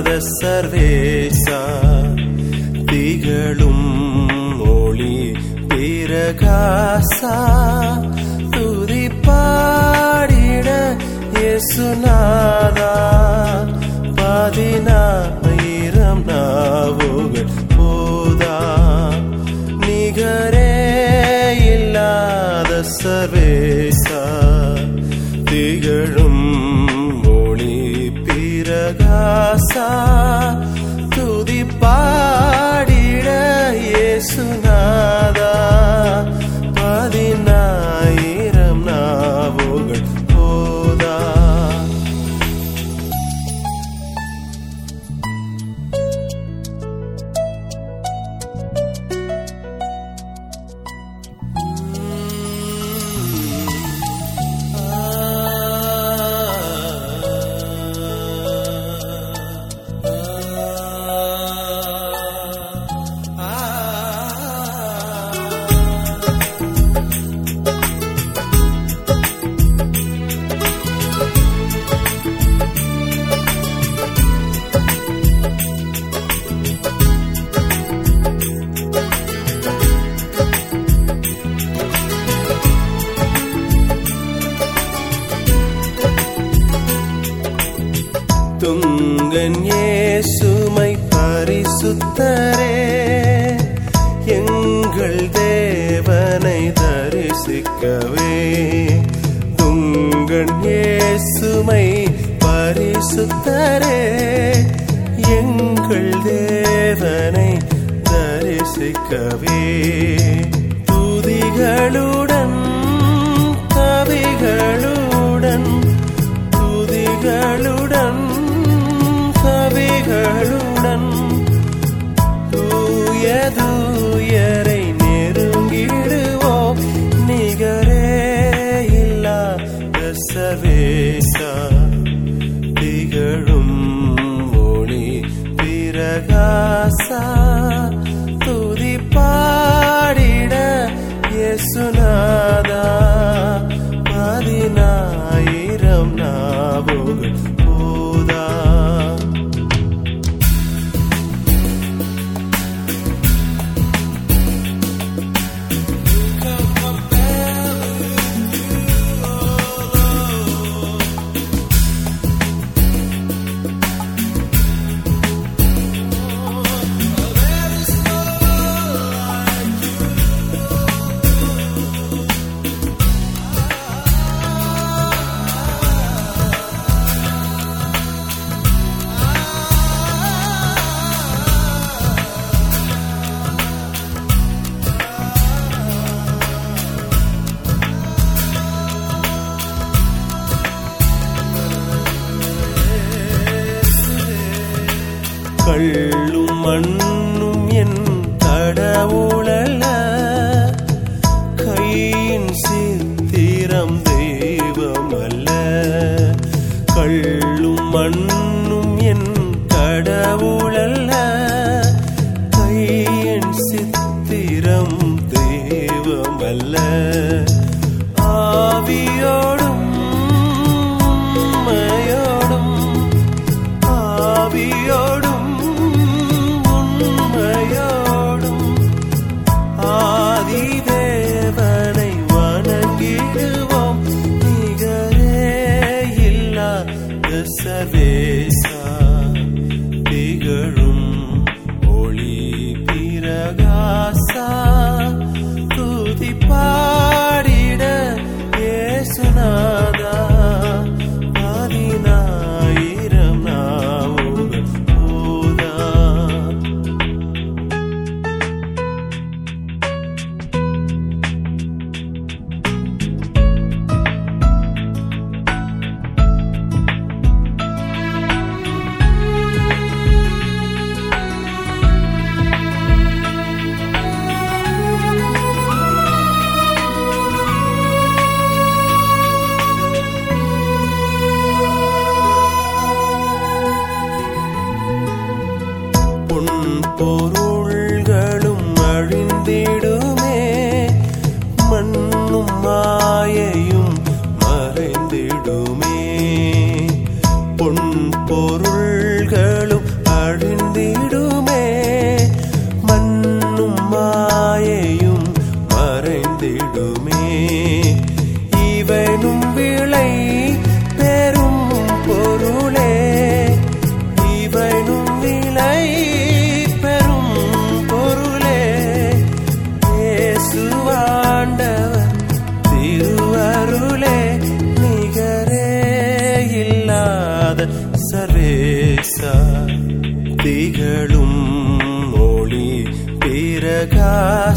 நாத சர்வேசா திகழும் மொழி பிரகாசா துதி பாடிட இயேசுநாதா பதினாயிரம் நாவுகள் போதா. நிகரே இல்லாத சர்வேசா திகழும் பிரகாசா துங்கன் ஏசுமை பரிசுத்தரே. எங்கள் தேவனை தரிசிக்கவே. துங்கன் ஏசுமை பரிசுத்தரே. எங்கள் தேவனை தரிசிக்கவே. பிரகாசா துதி பாடிட இயேசுநாதா. பதினாயிரம் நாவுகள் கடவுளல்ல சர்வேசா திகழும் ஒளி பிரகாசா துதி பாடிட ஏசுனா por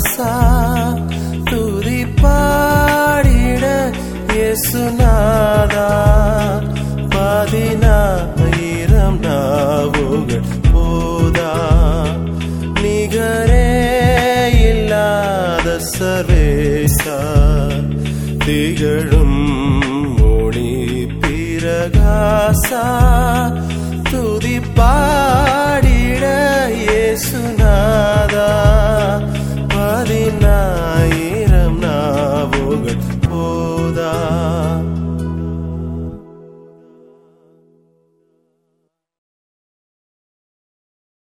ஆசா துதி பாடிட இயேசுநாதா. பதினாயிரம் நாவுகள் போதா. நிகரே இல்லாத சர்வேசா. திகழும் மொழி பிரகாசா. துதி பாடி